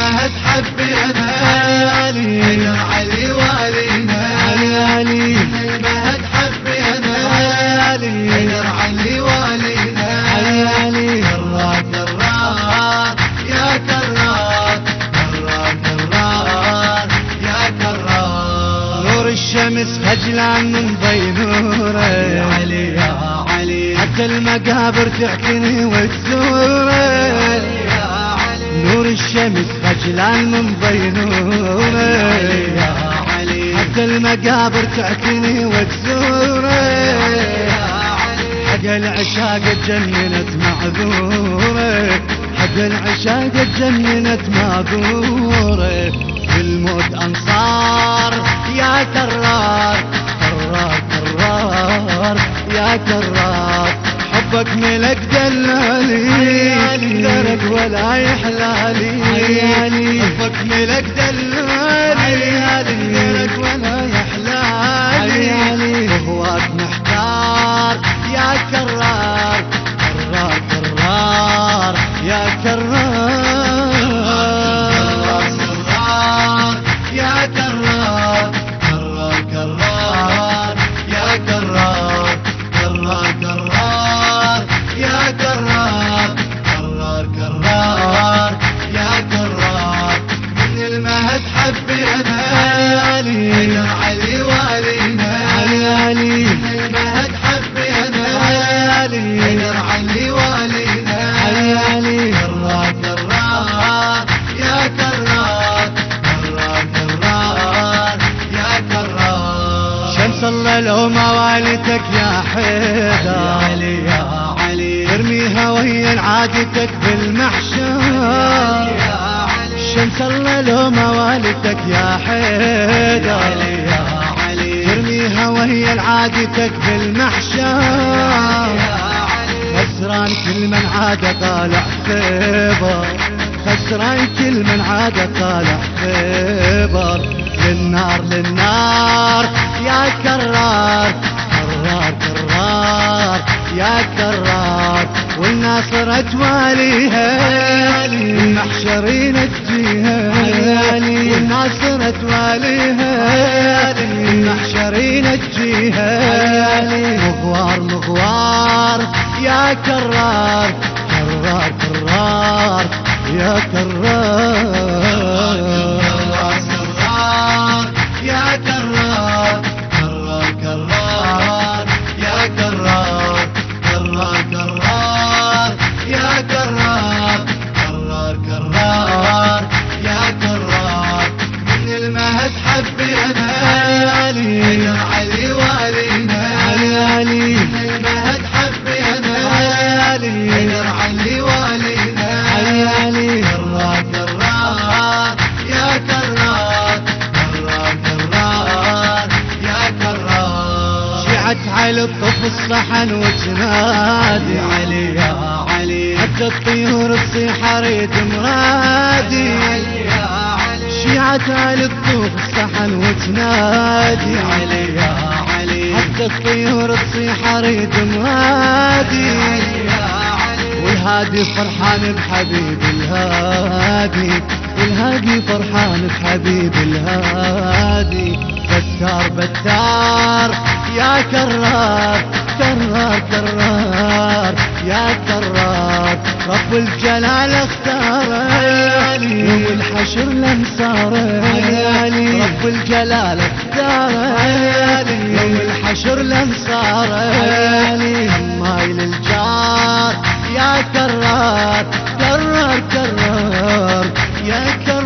ما تحبنا أيوة علي يا علي وعلينا يا علي. أيوة ما تحبنا أيوة علي يا علي وعلينا يا علي. كرات كرات يا كرات. كرات كرات يا كرات. نور الشمس خجلان من ضي نوره. يا علي يا علي. حتى المقابر تحكيني وتزوري نور الشمس خجلان من بينوره يا علي. حتى المقابر تعتني وتزوره حق العشاق تجننت معذورة. حق العشاق تجننت معذورة. بالموت أنصار يا كرار ولا يحلالي. حبك ملك حيدر علي يا علي ارميها وهي عادتك بالمحشر. يا علي شمس الله لو ما والدتك يا حيدر. علي يا علي ترميها وهي عادتك بالمحشر. خسران كل من عاد طالع خيبر خسران كل من عاد طالع خيبر للنار للنار. تواليها المحشرين تجيها تواليها المحشرين تجيها مغوار مغوار يا كرار كرار كرار يا كرار. الطف الصحن وتنادي علي يا علي حتى الطيور تصيح اريد مرادي يا علي شيعت على الطوف الصحن وتنادي علي يا علي حتى الطيور تصيح اريد مرادي يا علي والهادي فرحان بحبيب الهادي. والهادي فرحان بحبيب الهادي. بتار بتار. يا كرار كرار كرار يا كرار رب الجلال اختار. يوم الحشر لمسار رب الجلال اختار. يوم الحشر لمسار مايل الجار. يا كرار كرار كرار يا كرار.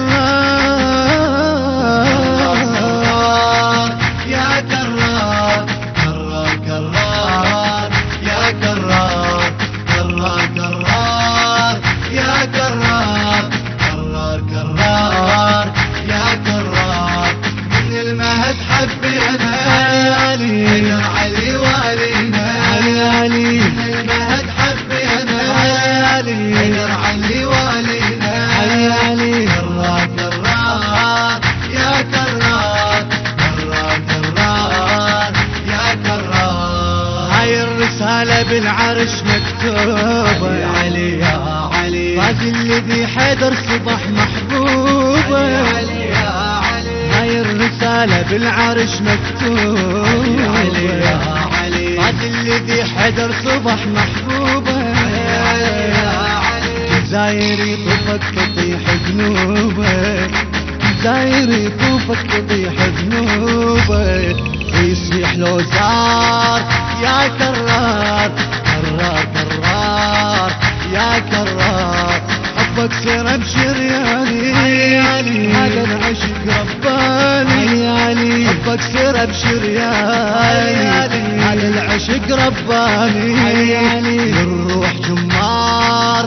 الرسالة بالعرش مكتوبة يا علي يا علي. غازي الذي حيدر صبح محبوبة علي يا علي. هاي الرسالة بالعرش مكتوبة يا علي يا علي. غازي الذي حيدر صبح محبوبة يا علي. جزايري طفك تطيح جنوبه داير يطوفك تطيح ذنوبه ويصيح لو زار. يا كرار كرار كرار. يا كرار حبك سير أبشر يا علي. هذا العشق رباني. حبك سير أبشر يا علي. هذا العشق رباني. الروح جمار.